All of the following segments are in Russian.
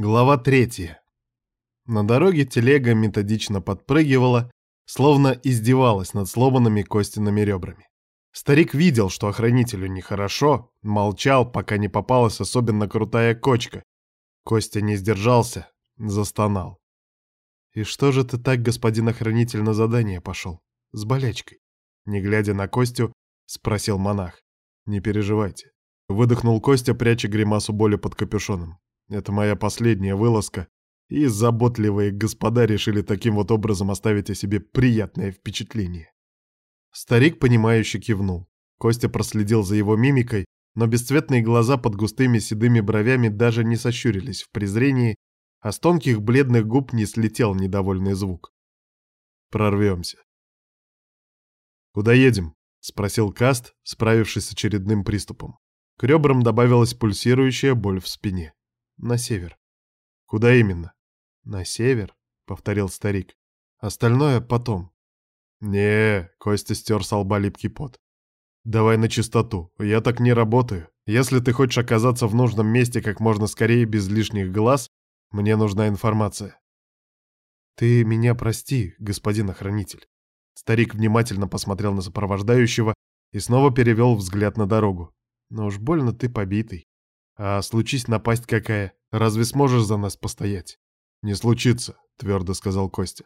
Глава третья. На дороге телега методично подпрыгивала, словно издевалась над сломанными Костиными ребрами. Старик видел, что охранителю нехорошо, молчал, пока не попалась особенно крутая кочка. Костя не сдержался, застонал. «И что же ты так, господин охранитель, на задание пошел? С болячкой?» Не глядя на Костю, спросил монах. «Не переживайте». Выдохнул Костя, пряча гримасу боли под капюшоном. Это моя последняя вылазка, и заботливые господа решили таким вот образом оставить о себе приятное впечатление. Старик, понимающе кивнул. Костя проследил за его мимикой, но бесцветные глаза под густыми седыми бровями даже не сощурились в презрении, а с тонких бледных губ не слетел недовольный звук. «Прорвемся». «Куда едем?» — спросил Каст, справившись с очередным приступом. К ребрам добавилась пульсирующая боль в спине. На север. Куда именно? На север, повторил старик. Остальное потом. Не, Костя стер с лба липкий пот. Давай на чистоту. Я так не работаю. Если ты хочешь оказаться в нужном месте как можно скорее без лишних глаз, мне нужна информация. Ты меня прости, господин охранитель. Старик внимательно посмотрел на сопровождающего и снова перевел взгляд на дорогу. Но уж больно ты побитый. А случись напасть какая, разве сможешь за нас постоять? Не случится, твердо сказал Костя.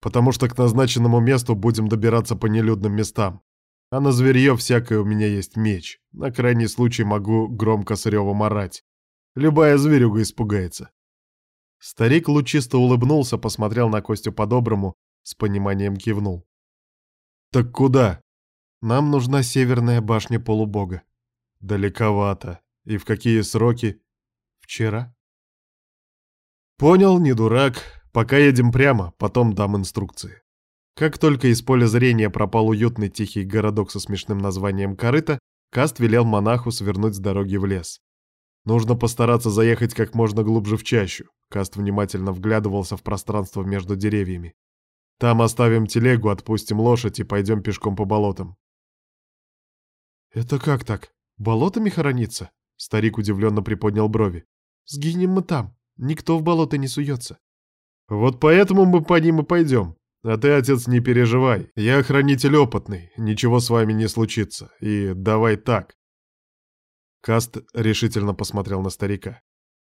Потому что к назначенному месту будем добираться по нелюдным местам. А на зверье всякое у меня есть меч. На крайний случай могу громко с ревом орать. Любая зверюга испугается. Старик лучисто улыбнулся, посмотрел на Костю по-доброму, с пониманием кивнул. «Так куда?» «Нам нужна северная башня полубога». «Далековато», и в какие сроки? Вчера. Понял, не дурак. Пока едем прямо, потом дам инструкции. Как только из поля зрения пропал уютный тихий городок со смешным названием Корыто, Каст велел монаху свернуть с дороги в лес. Нужно постараться заехать как можно глубже в чащу. Каст внимательно вглядывался в пространство между деревьями. Там оставим телегу, отпустим лошадь и пойдем пешком по болотам. «Это как так? Болотами хорониться?» Старик удивленно приподнял брови. «Сгинем мы там. Никто в болото не суется». «Вот поэтому мы по ним и пойдем. А ты, отец, не переживай. Я хранитель опытный. Ничего с вами не случится. И давай так». Каст решительно посмотрел на старика.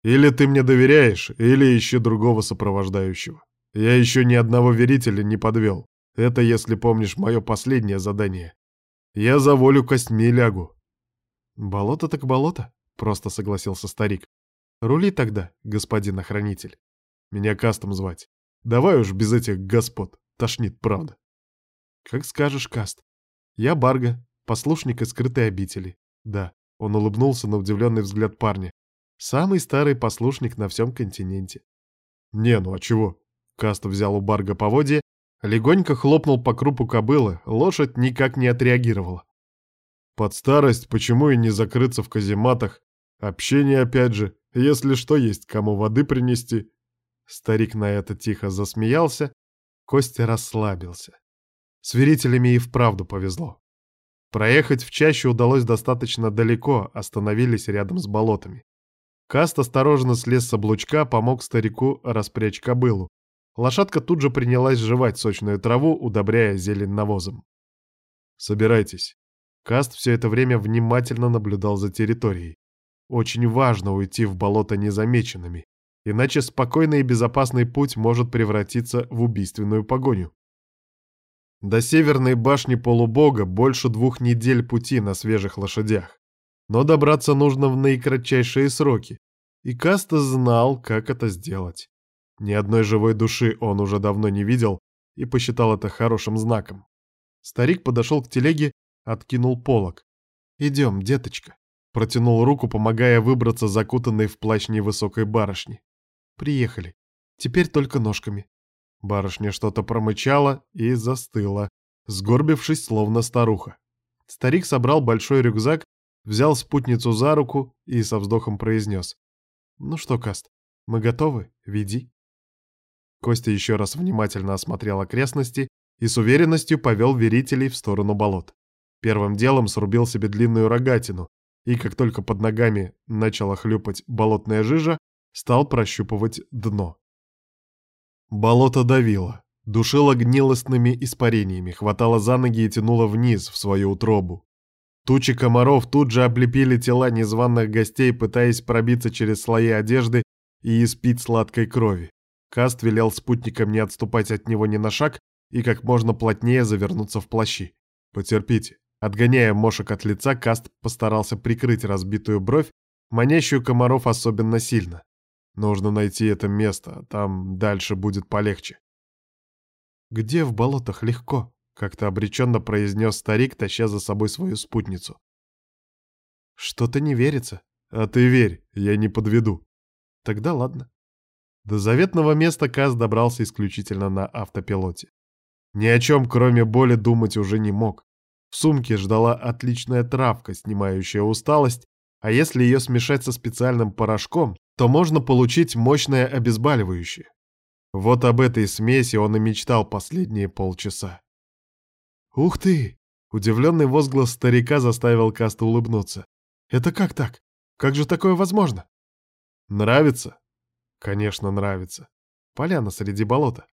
«Или ты мне доверяешь, или ищи другого сопровождающего. Я еще ни одного верителя не подвел. Это, если помнишь, мое последнее задание. Я за волю костьми лягу, «Болото так болото», — просто согласился старик. «Рули тогда, господин охранитель. Меня Кастом звать. Давай уж без этих господ. Тошнит, правда». «Как скажешь, Каст. Я Барга, послушник и скрытой обители. Да». Он улыбнулся на удивленный взгляд парня. «Самый старый послушник на всем континенте». «Не, ну а чего?» Каст взял у Барга поводье, легонько хлопнул по крупу кобылы, лошадь никак не отреагировала. Под старость почему и не закрыться в казематах? Общение опять же, если что, есть кому воды принести. Старик на это тихо засмеялся, Костя расслабился. С верителями и вправду повезло. Проехать в чащу удалось достаточно далеко, остановились рядом с болотами. Каст осторожно слез с облучка, помог старику распрячь кобылу. Лошадка тут же принялась жевать сочную траву, удобряя зелень навозом. «Собирайтесь», Каст все это время внимательно наблюдал за территорией. Очень важно уйти в болото незамеченными, иначе спокойный и безопасный путь может превратиться в убийственную погоню. До северной башни полубога больше двух недель пути на свежих лошадях. Но добраться нужно в наикратчайшие сроки. И Каста знал, как это сделать. Ни одной живой души он уже давно не видел и посчитал это хорошим знаком. Старик подошел к телеге Откинул полог. «Идем, деточка». Протянул руку, помогая выбраться закутанной в плащ невысокой барышни. «Приехали. Теперь только ножками». Барышня что-то промычала и застыла, сгорбившись, словно старуха. Старик собрал большой рюкзак, взял спутницу за руку и со вздохом произнес. «Ну что, Каст, мы готовы? Веди». Костя еще раз внимательно осмотрел окрестности и с уверенностью повел верителей в сторону болот. Первым делом срубил себе длинную рогатину, и как только под ногами начала хлюпать болотная жижа, Стал прощупывать дно. Болото давило, душило гнилостными испарениями, хватало за ноги и тянуло вниз, в свою утробу. Тучи комаров тут же облепили тела незваных гостей, пытаясь пробиться через слои одежды и испить сладкой крови. Каст велел спутникам не отступать от него ни на шаг и как можно плотнее завернуться в плащи. «Потерпите». Отгоняя мошек от лица, Каст постарался прикрыть разбитую бровь, манящую комаров особенно сильно. Нужно найти это место, там дальше будет полегче. «Где в болотах легко?» — как-то обреченно произнес старик, таща за собой свою спутницу. «Что-то не верится. А ты верь, я не подведу». «Тогда ладно». До заветного места Каз добрался исключительно на автопилоте. Ни о чем, кроме боли, думать уже не мог. В сумке ждала отличная травка, снимающая усталость, а если ее смешать со специальным порошком, то можно получить мощное обезболивающее. Вот об этой смеси он и мечтал последние полчаса. «Ух ты!» — удивленный возглас старика заставил Каста улыбнуться. «Это как так? Как же такое возможно?» «Нравится?» «Конечно, нравится. Поляна среди болота.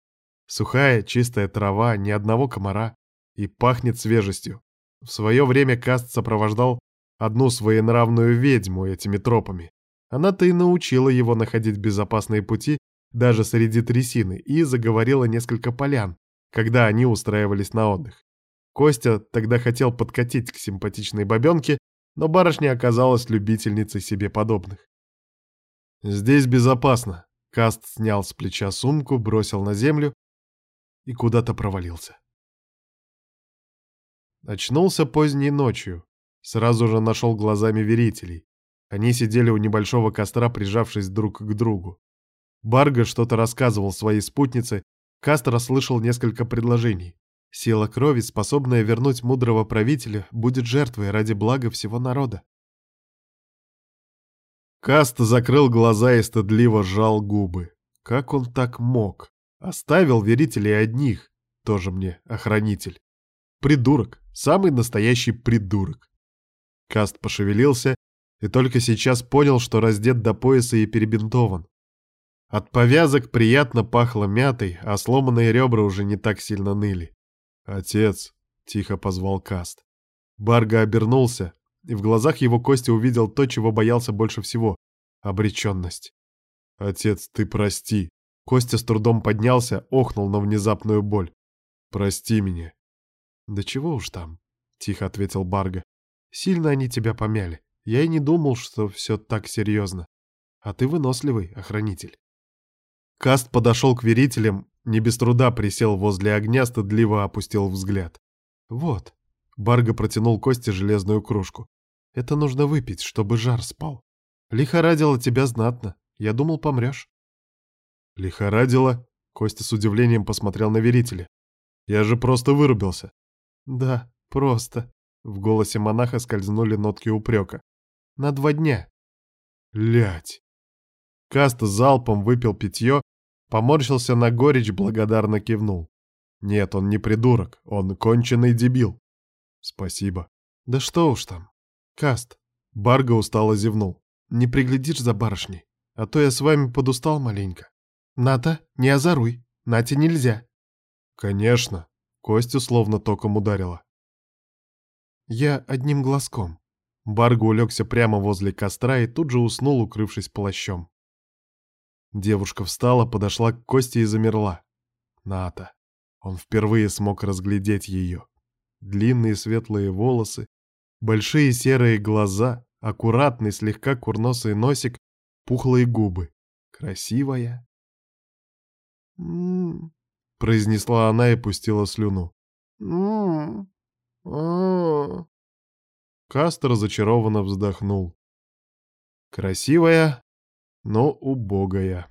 Сухая, чистая трава, ни одного комара. И пахнет свежестью. В свое время Каст сопровождал одну своенравную ведьму этими тропами. Она-то и научила его находить безопасные пути даже среди трясины и заговорила несколько полян, когда они устраивались на отдых. Костя тогда хотел подкатить к симпатичной бабенке, но барышня оказалась любительницей себе подобных. «Здесь безопасно», — Каст снял с плеча сумку, бросил на землю и куда-то провалился. Очнулся поздней ночью. Сразу же нашел глазами верителей. Они сидели у небольшого костра, прижавшись друг к другу. Барга что-то рассказывал своей спутнице, Каст расслышал несколько предложений. Сила крови, способная вернуть мудрого правителя, будет жертвой ради блага всего народа. Каст закрыл глаза и стыдливо сжал губы. Как он так мог? Оставил верителей одних, тоже мне охранитель. Придурок, самый настоящий придурок. Каст пошевелился и только сейчас понял, что раздет до пояса и перебинтован. От повязок приятно пахло мятой, а сломанные ребра уже не так сильно ныли. «Отец!» — тихо позвал Каст. Барга обернулся, и в глазах его Костя увидел то, чего боялся больше всего — обреченность. «Отец, ты прости!» Костя с трудом поднялся, охнул на внезапную боль. «Прости меня!» «Да чего уж там?» — тихо ответил Барга. «Сильно они тебя помяли. Я и не думал, что все так серьезно. А ты выносливый, охранитель». Каст подошел к верителям не без труда присел возле огня, стыдливо опустил взгляд. «Вот». Барга протянул Косте железную кружку. «Это нужно выпить, чтобы жар спал. Лихорадило тебя знатно. Я думал, помрешь». «Лихорадило?» Костя с удивлением посмотрел на верителя. «Я же просто вырубился». «Да, просто». В голосе монаха скользнули нотки упрека. «На два дня». «Лять». Каст залпом выпил питье, Поморщился на горечь, благодарно кивнул. Нет, он не придурок, он конченый дебил. Спасибо. Да что уж там. Каст. Барга устало зевнул. Не приглядишь за барышней, а то я с вами подустал маленько. Ната, не озоруй, Нате нельзя. Конечно. Костю словно током ударило. Я одним глазком. Барга улегся прямо возле костра и тут же уснул, укрывшись плащом. Девушка встала, подошла к Косте и замерла. Ната. Он впервые смог разглядеть ее. Длинные светлые волосы, большие серые глаза, аккуратный, слегка курносый носик, пухлые губы. Красивая. «М-м-м», произнесла она и пустила слюну. «М-м-м». Каст разочарованно вздохнул. Красивая, но убогая.